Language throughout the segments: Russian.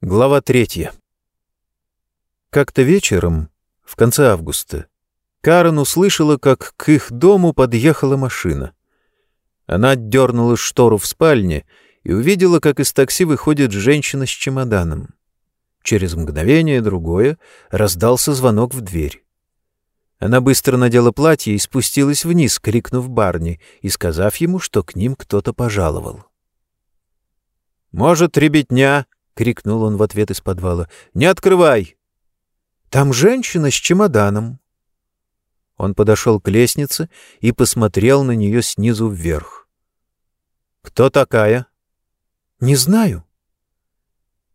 Глава третья. Как-то вечером, в конце августа, Карен услышала, как к их дому подъехала машина. Она отдернула штору в спальне и увидела, как из такси выходит женщина с чемоданом. Через мгновение другое раздался звонок в дверь. Она быстро надела платье и спустилась вниз, крикнув Барни и сказав ему, что к ним кто-то пожаловал. «Может, ребятня?» Крикнул он в ответ из подвала. «Не открывай!» «Там женщина с чемоданом!» Он подошел к лестнице и посмотрел на нее снизу вверх. «Кто такая?» «Не знаю».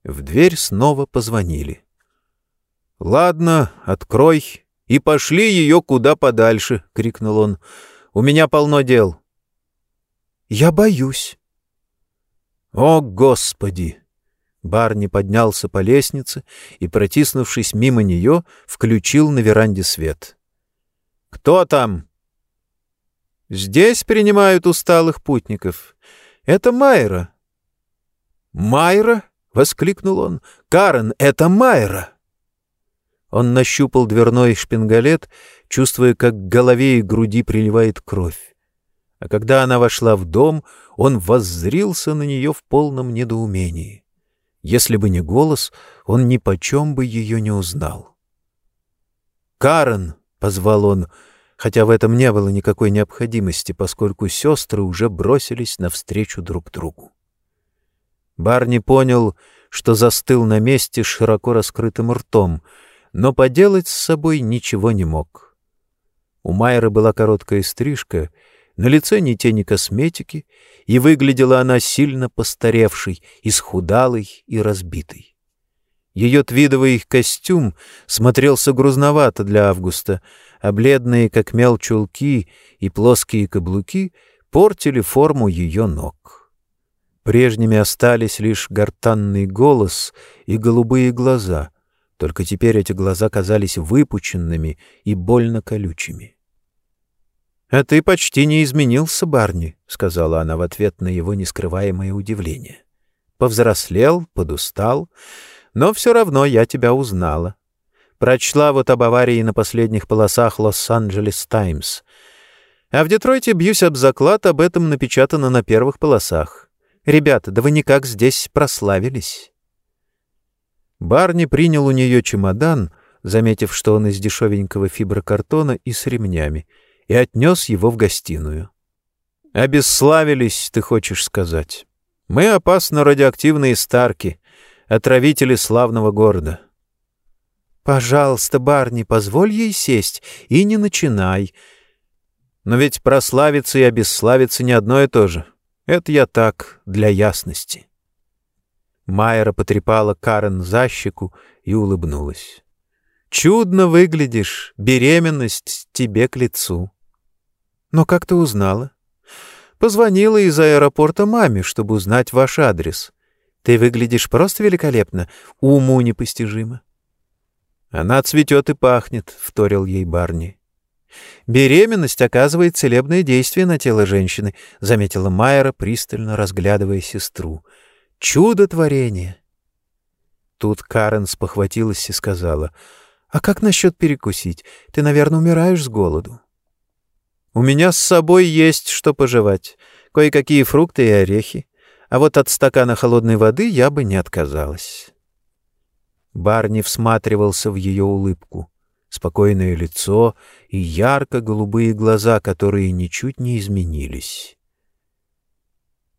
В дверь снова позвонили. «Ладно, открой и пошли ее куда подальше!» — крикнул он. «У меня полно дел». «Я боюсь». «О, Господи!» Барни поднялся по лестнице и, протиснувшись мимо нее, включил на веранде свет. «Кто там?» «Здесь принимают усталых путников. Это Майра». «Майра?» — воскликнул он. «Карен, это Майра!» Он нащупал дверной шпингалет, чувствуя, как к голове и груди приливает кровь. А когда она вошла в дом, он воззрился на нее в полном недоумении. Если бы не голос, он ни почем бы ее не узнал. «Карен!» — позвал он, хотя в этом не было никакой необходимости, поскольку сестры уже бросились навстречу друг другу. Барни понял, что застыл на месте широко раскрытым ртом, но поделать с собой ничего не мог. У Майры была короткая стрижка — на лице ни тени косметики, и выглядела она сильно постаревшей, исхудалой и разбитой. Ее твидовый костюм смотрелся грузновато для Августа, а бледные, как мел, чулки и плоские каблуки портили форму ее ног. Прежними остались лишь гортанный голос и голубые глаза, только теперь эти глаза казались выпученными и больно колючими. «А ты почти не изменился, Барни», — сказала она в ответ на его нескрываемое удивление. «Повзрослел, подустал, но все равно я тебя узнала. Прочла вот об аварии на последних полосах «Лос-Анджелес Таймс». А в Детройте, бьюсь об заклад, об этом напечатано на первых полосах. Ребята, да вы никак здесь прославились». Барни принял у нее чемодан, заметив, что он из дешевенького фиброкартона и с ремнями — и отнес его в гостиную. «Обесславились, ты хочешь сказать. Мы опасно радиоактивные старки, отравители славного города». «Пожалуйста, Барни, позволь ей сесть и не начинай. Но ведь прославиться и обесславиться не одно и то же. Это я так, для ясности». Майера потрепала Карен за щеку и улыбнулась. «Чудно выглядишь, беременность тебе к лицу». Но как ты узнала? Позвонила из аэропорта маме, чтобы узнать ваш адрес. Ты выглядишь просто великолепно, уму непостижимо. Она цветет и пахнет, — вторил ей Барни. «Беременность оказывает целебное действие на тело женщины», — заметила Майера, пристально разглядывая сестру. «Чудо творения!» Тут Карен спохватилась и сказала, «А как насчет перекусить? Ты, наверное, умираешь с голоду». У меня с собой есть что пожевать, кое-какие фрукты и орехи, а вот от стакана холодной воды я бы не отказалась. Барни всматривался в ее улыбку, спокойное лицо и ярко-голубые глаза, которые ничуть не изменились.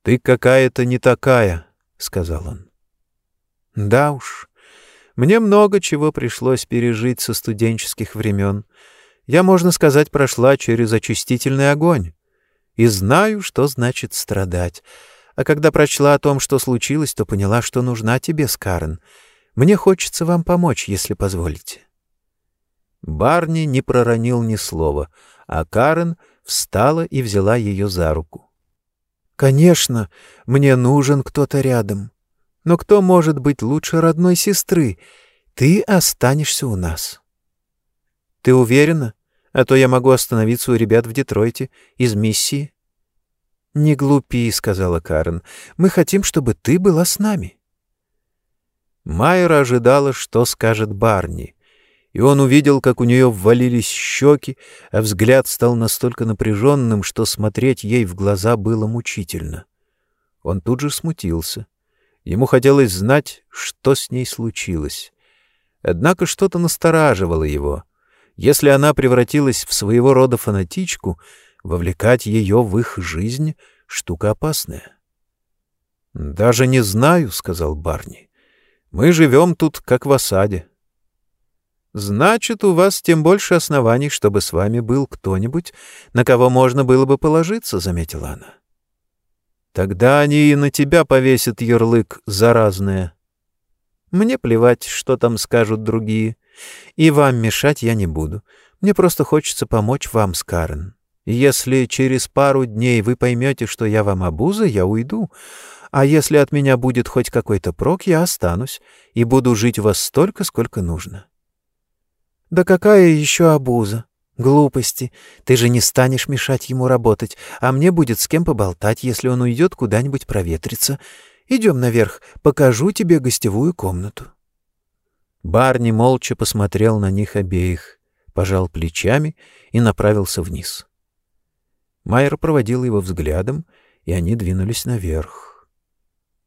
«Ты какая-то не такая», — сказал он. «Да уж, мне много чего пришлось пережить со студенческих времен» я, можно сказать, прошла через очистительный огонь. И знаю, что значит страдать. А когда прочла о том, что случилось, то поняла, что нужна тебе, Скарен. Мне хочется вам помочь, если позволите. Барни не проронил ни слова, а Карен встала и взяла ее за руку. «Конечно, мне нужен кто-то рядом. Но кто может быть лучше родной сестры? Ты останешься у нас». Ты уверена? А то я могу остановиться у ребят в Детройте из миссии. Не глупи, сказала Карен. Мы хотим, чтобы ты была с нами. Майра ожидала, что скажет Барни, и он увидел, как у нее ввалились щеки, а взгляд стал настолько напряженным, что смотреть ей в глаза было мучительно. Он тут же смутился. Ему хотелось знать, что с ней случилось. Однако что-то настораживало его. Если она превратилась в своего рода фанатичку, вовлекать ее в их жизнь — штука опасная. — Даже не знаю, — сказал Барни. — Мы живем тут, как в осаде. — Значит, у вас тем больше оснований, чтобы с вами был кто-нибудь, на кого можно было бы положиться, — заметила она. — Тогда они и на тебя повесят ярлык «заразное». Мне плевать, что там скажут другие. И вам мешать я не буду. Мне просто хочется помочь вам с Карен. Если через пару дней вы поймете, что я вам обуза, я уйду. А если от меня будет хоть какой-то прок, я останусь и буду жить у вас столько, сколько нужно. Да какая еще обуза? Глупости. Ты же не станешь мешать ему работать, а мне будет с кем поболтать, если он уйдет куда-нибудь проветриться. Идем наверх, покажу тебе гостевую комнату. Барни молча посмотрел на них обеих, пожал плечами и направился вниз. Майер проводил его взглядом, и они двинулись наверх.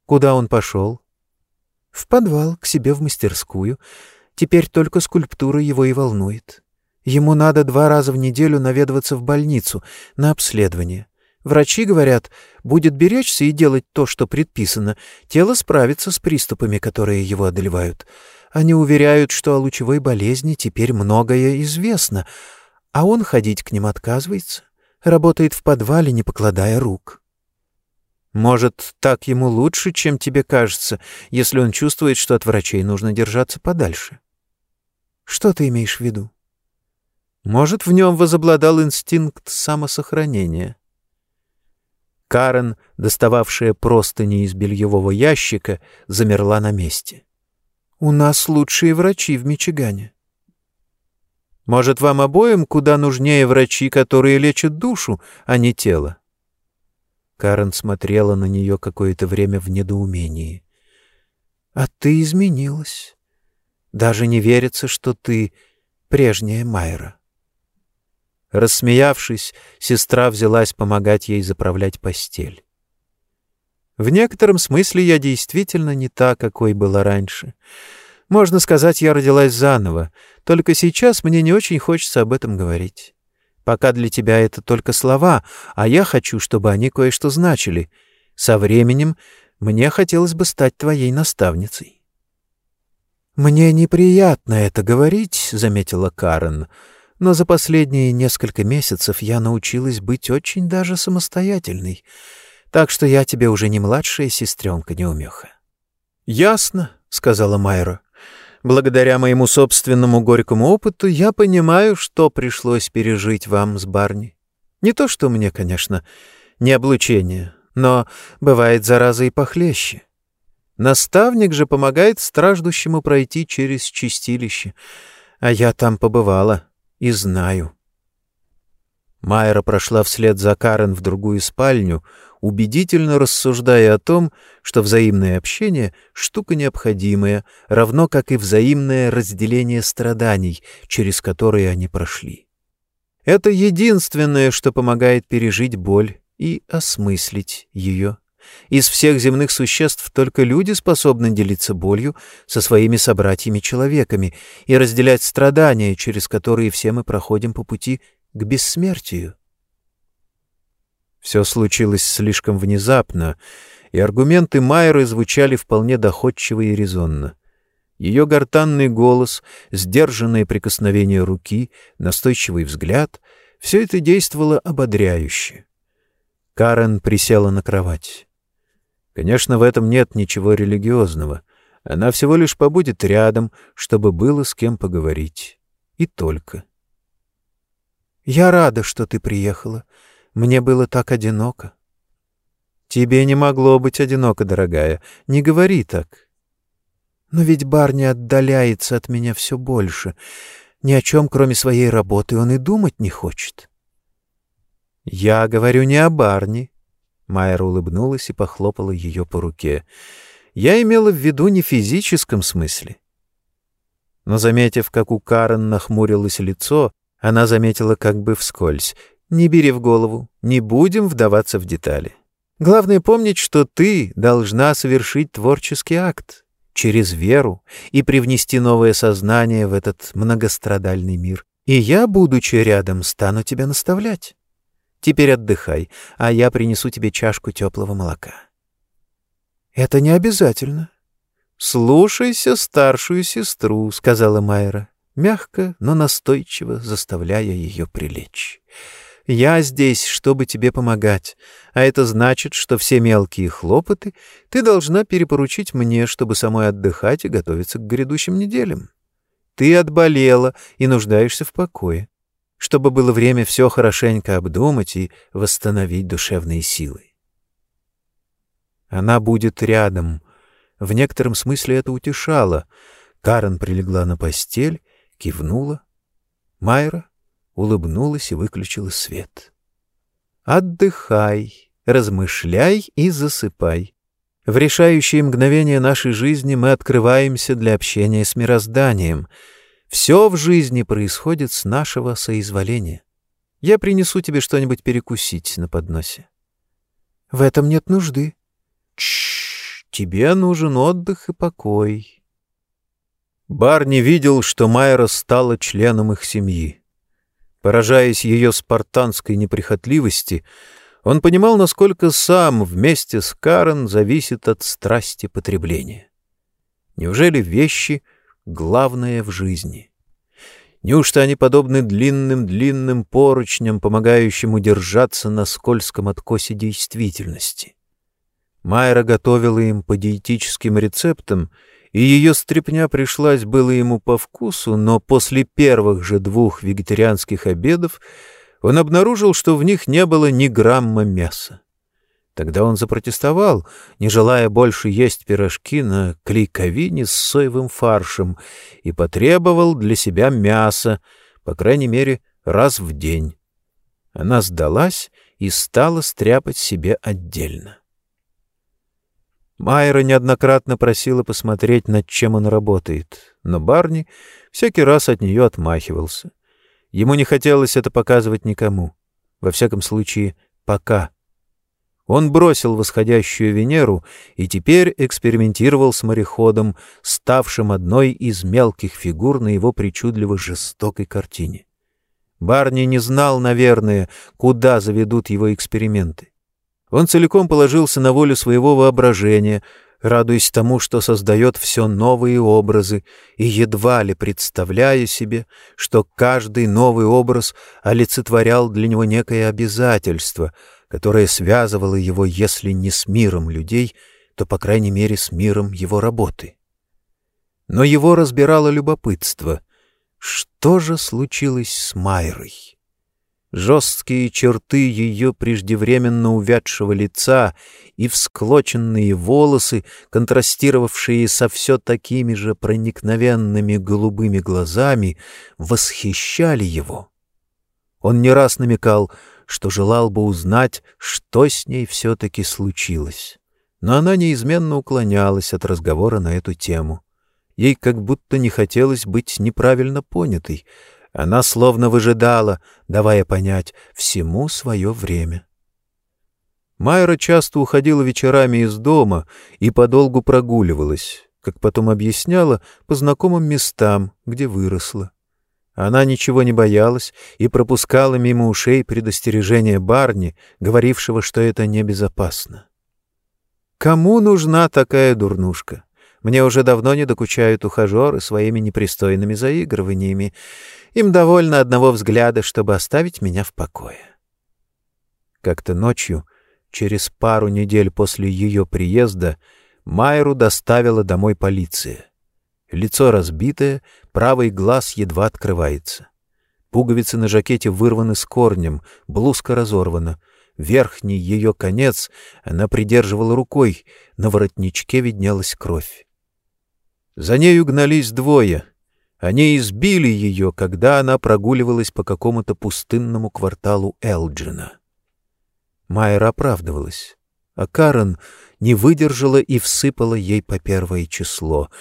Куда он пошел? В подвал, к себе в мастерскую. Теперь только скульптура его и волнует. Ему надо два раза в неделю наведываться в больницу на обследование. Врачи говорят, будет беречься и делать то, что предписано, тело справится с приступами, которые его одолевают. Они уверяют, что о лучевой болезни теперь многое известно, а он ходить к ним отказывается, работает в подвале, не покладая рук. Может, так ему лучше, чем тебе кажется, если он чувствует, что от врачей нужно держаться подальше? Что ты имеешь в виду? Может, в нем возобладал инстинкт самосохранения. Карен, достававшая простыни из бельевого ящика, замерла на месте. «У нас лучшие врачи в Мичигане». «Может, вам обоим куда нужнее врачи, которые лечат душу, а не тело?» Карен смотрела на нее какое-то время в недоумении. «А ты изменилась. Даже не верится, что ты прежняя Майра». Рассмеявшись, сестра взялась помогать ей заправлять постель. В некотором смысле я действительно не та, какой была раньше. Можно сказать, я родилась заново, только сейчас мне не очень хочется об этом говорить. Пока для тебя это только слова, а я хочу, чтобы они кое-что значили. Со временем мне хотелось бы стать твоей наставницей. «Мне неприятно это говорить», — заметила Карен, — но за последние несколько месяцев я научилась быть очень даже самостоятельной, так что я тебе уже не младшая сестренка-неумеха. — Ясно, — сказала Майра. — Благодаря моему собственному горькому опыту я понимаю, что пришлось пережить вам с Барни. Не то что мне, конечно, не облучение, но бывает зараза и похлеще. Наставник же помогает страждущему пройти через чистилище, а я там побывала и знаю. Майра прошла вслед за Карен в другую спальню, убедительно рассуждая о том, что взаимное общение — штука необходимая, равно как и взаимное разделение страданий, через которые они прошли. Это единственное, что помогает пережить боль и осмыслить ее. Из всех земных существ только люди способны делиться болью со своими собратьями-человеками и разделять страдания, через которые все мы проходим по пути к бессмертию. Все случилось слишком внезапно, и аргументы Майеры звучали вполне доходчиво и резонно. Ее гортанный голос, сдержанное прикосновение руки, настойчивый взгляд — все это действовало ободряюще. Карен присела на кровать. Конечно, в этом нет ничего религиозного. Она всего лишь побудет рядом, чтобы было с кем поговорить. И только. «Я рада, что ты приехала. Мне было так одиноко». «Тебе не могло быть одиноко, дорогая. Не говори так». «Но ведь Барни отдаляется от меня все больше. Ни о чем, кроме своей работы, он и думать не хочет». «Я говорю не о Барни», Майра улыбнулась и похлопала ее по руке. Я имела в виду не в физическом смысле. Но, заметив, как у Карен нахмурилось лицо, она заметила как бы вскользь. «Не бери в голову, не будем вдаваться в детали. Главное помнить, что ты должна совершить творческий акт через веру и привнести новое сознание в этот многострадальный мир. И я, будучи рядом, стану тебя наставлять. Теперь отдыхай, а я принесу тебе чашку теплого молока. — Это не обязательно. — Слушайся старшую сестру, — сказала Майра, мягко, но настойчиво заставляя ее прилечь. Я здесь, чтобы тебе помогать, а это значит, что все мелкие хлопоты ты должна перепоручить мне, чтобы самой отдыхать и готовиться к грядущим неделям. Ты отболела и нуждаешься в покое, чтобы было время все хорошенько обдумать и восстановить душевные силы. Она будет рядом. В некотором смысле это утешало. Карен прилегла на постель, кивнула. Майра улыбнулась и выключила свет. «Отдыхай, размышляй и засыпай. В решающие мгновения нашей жизни мы открываемся для общения с мирозданием. Все в жизни происходит с нашего соизволения. Я принесу тебе что-нибудь перекусить на подносе». «В этом нет нужды». «Тш, тебе нужен отдых и покой». Барни видел, что Майра стала членом их семьи. Поражаясь ее спартанской неприхотливости, он понимал, насколько сам вместе с Карен зависит от страсти потребления. Неужели вещи — главное в жизни? Неужто они подобны длинным-длинным поручням, помогающим удержаться на скользком откосе действительности? Майра готовила им по диетическим рецептам — и ее стряпня пришлась было ему по вкусу, но после первых же двух вегетарианских обедов он обнаружил, что в них не было ни грамма мяса. Тогда он запротестовал, не желая больше есть пирожки на клейковине с соевым фаршем, и потребовал для себя мяса, по крайней мере, раз в день. Она сдалась и стала стряпать себе отдельно. Майра неоднократно просила посмотреть, над чем он работает, но Барни всякий раз от нее отмахивался. Ему не хотелось это показывать никому. Во всяком случае, пока. Он бросил восходящую Венеру и теперь экспериментировал с мореходом, ставшим одной из мелких фигур на его причудливо жестокой картине. Барни не знал, наверное, куда заведут его эксперименты. Он целиком положился на волю своего воображения, радуясь тому, что создает все новые образы, и едва ли представляя себе, что каждый новый образ олицетворял для него некое обязательство, которое связывало его, если не с миром людей, то, по крайней мере, с миром его работы. Но его разбирало любопытство. Что же случилось с Майрой? Жесткие черты ее преждевременно увядшего лица и всклоченные волосы, контрастировавшие со все такими же проникновенными голубыми глазами, восхищали его. Он не раз намекал, что желал бы узнать, что с ней все-таки случилось. Но она неизменно уклонялась от разговора на эту тему. Ей как будто не хотелось быть неправильно понятой — она словно выжидала, давая понять всему свое время. Майра часто уходила вечерами из дома и подолгу прогуливалась, как потом объясняла, по знакомым местам, где выросла. Она ничего не боялась и пропускала мимо ушей предостережение Барни, говорившего, что это небезопасно. Кому нужна такая дурнушка? Мне уже давно не докучают ухажеры своими непристойными заигрываниями. Им довольно одного взгляда, чтобы оставить меня в покое. Как-то ночью, через пару недель после ее приезда, Майру доставила домой полиция. Лицо разбитое, правый глаз едва открывается. Пуговицы на жакете вырваны с корнем, блузка разорвана. Верхний ее конец она придерживала рукой, на воротничке виднелась кровь. За нею гнались двое. Они избили ее, когда она прогуливалась по какому-то пустынному кварталу Элджина. Майер оправдывалась. А Карен не выдержала и всыпала ей по первое число.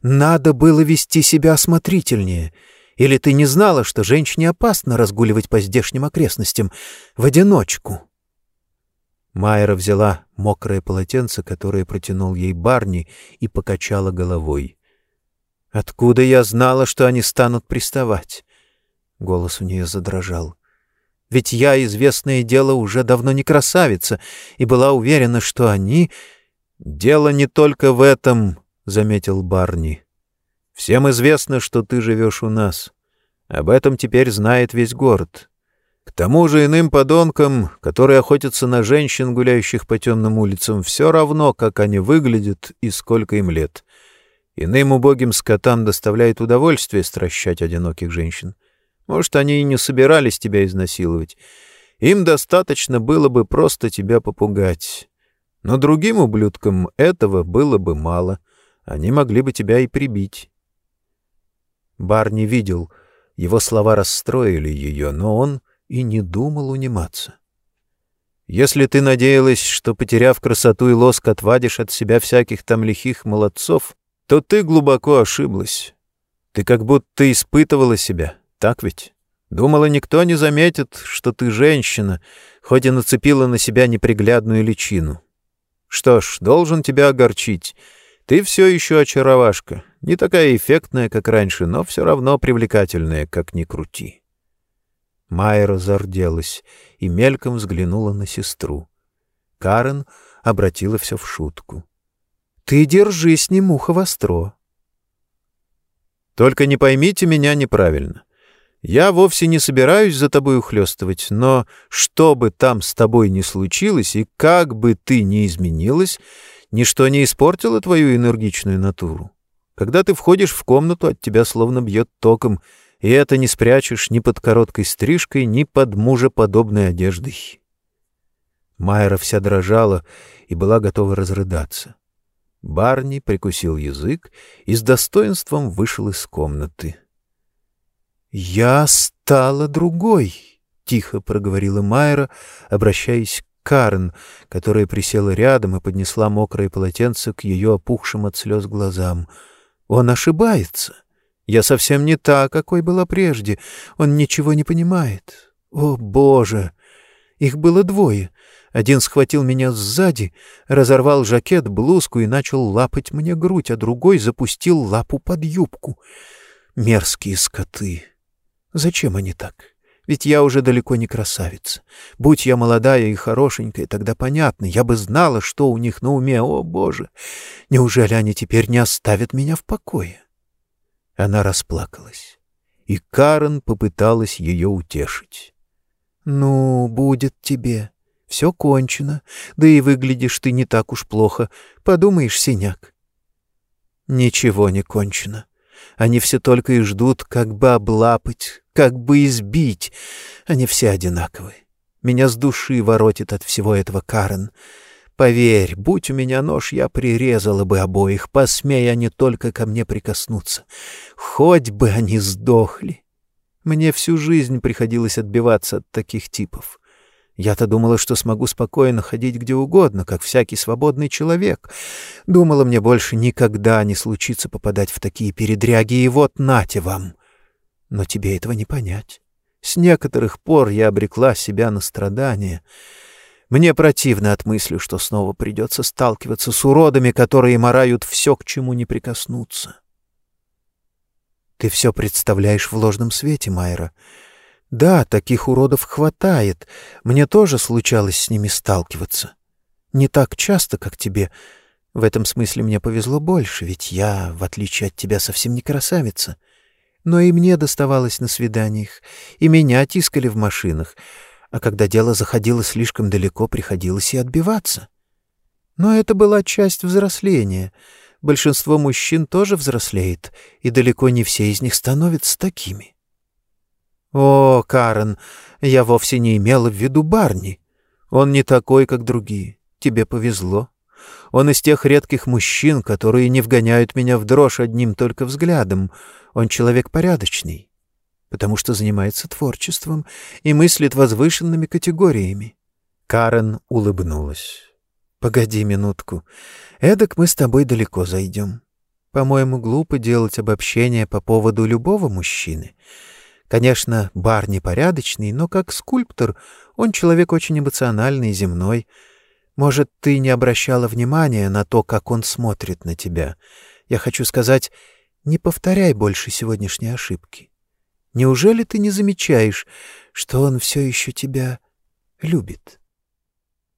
«Надо было вести себя осмотрительнее. Или ты не знала, что женщине опасно разгуливать по здешним окрестностям в одиночку?» Майра взяла мокрое полотенце, которое протянул ей Барни, и покачала головой. «Откуда я знала, что они станут приставать?» Голос у нее задрожал. «Ведь я, известное дело, уже давно не красавица, и была уверена, что они...» «Дело не только в этом», — заметил Барни. «Всем известно, что ты живешь у нас. Об этом теперь знает весь город. К тому же иным подонкам, которые охотятся на женщин, гуляющих по темным улицам, все равно, как они выглядят и сколько им лет. Иным убогим скотам доставляет удовольствие стращать одиноких женщин. Может, они и не собирались тебя изнасиловать. Им достаточно было бы просто тебя попугать. Но другим ублюдкам этого было бы мало. Они могли бы тебя и прибить. Барни видел, его слова расстроили ее, но он и не думал униматься. Если ты надеялась, что, потеряв красоту и лоск, отвадишь от себя всяких там лихих молодцов, то ты глубоко ошиблась. Ты как будто испытывала себя, так ведь? Думала, никто не заметит, что ты женщина, хоть и нацепила на себя неприглядную личину. Что ж, должен тебя огорчить. Ты все еще очаровашка, не такая эффектная, как раньше, но все равно привлекательная, как ни крути. Майра зарделась и мельком взглянула на сестру. Карен обратила все в шутку. — Ты держи с ним ухо востро. — Только не поймите меня неправильно. Я вовсе не собираюсь за тобой ухлёстывать, но что бы там с тобой ни случилось и как бы ты ни изменилась, ничто не испортило твою энергичную натуру. Когда ты входишь в комнату, от тебя словно бьет током — и это не спрячешь ни под короткой стрижкой, ни под мужеподобной одеждой. Майра вся дрожала и была готова разрыдаться. Барни прикусил язык и с достоинством вышел из комнаты. «Я стала другой», — тихо проговорила Майра, обращаясь к Карен, которая присела рядом и поднесла мокрое полотенце к ее опухшим от слез глазам. «Он ошибается. Я совсем не та, какой была прежде. Он ничего не понимает. О, Боже! Их было двое. Один схватил меня сзади, разорвал жакет, блузку и начал лапать мне грудь, а другой запустил лапу под юбку. Мерзкие скоты. Зачем они так? Ведь я уже далеко не красавица. Будь я молодая и хорошенькая, тогда понятно, я бы знала, что у них на уме. О, Боже! Неужели они теперь не оставят меня в покое? Она расплакалась, и Карен попыталась ее утешить. «Ну, будет тебе. Все кончено, да и выглядишь ты не так уж плохо. Подумаешь, синяк». «Ничего не кончено. Они все только и ждут, как бы облапать, как бы избить. Они все одинаковые. Меня с души воротит от всего этого Карен. Поверь, будь у меня нож, я прирезала бы обоих, посмея они только ко мне прикоснуться. Хоть бы они сдохли. Мне всю жизнь приходилось отбиваться от таких типов. Я-то думала, что смогу спокойно ходить где угодно, как всякий свободный человек. Думала, мне больше никогда не случится попадать в такие передряги, и вот нате вам. Но тебе этого не понять. С некоторых пор я обрекла себя на страдания — мне противно от мысли, что снова придется сталкиваться с уродами, которые морают все, к чему не прикоснуться. Ты все представляешь в ложном свете, Майра. Да, таких уродов хватает. Мне тоже случалось с ними сталкиваться. Не так часто, как тебе. В этом смысле мне повезло больше, ведь я, в отличие от тебя, совсем не красавица. Но и мне доставалось на свиданиях, и меня тискали в машинах — а когда дело заходило слишком далеко, приходилось и отбиваться. Но это была часть взросления. Большинство мужчин тоже взрослеет, и далеко не все из них становятся такими. О, Карен, я вовсе не имела в виду Барни. Он не такой, как другие. Тебе повезло. Он из тех редких мужчин, которые не вгоняют меня в дрожь одним только взглядом. Он человек порядочный потому что занимается творчеством и мыслит возвышенными категориями. Карен улыбнулась. Погоди минутку. Эдак мы с тобой далеко зайдем. По-моему, глупо делать обобщение по поводу любого мужчины. Конечно, бар непорядочный, но как скульптор он человек очень эмоциональный и земной. Может, ты не обращала внимания на то, как он смотрит на тебя. Я хочу сказать, не повторяй больше сегодняшней ошибки. Неужели ты не замечаешь, что он все еще тебя любит?»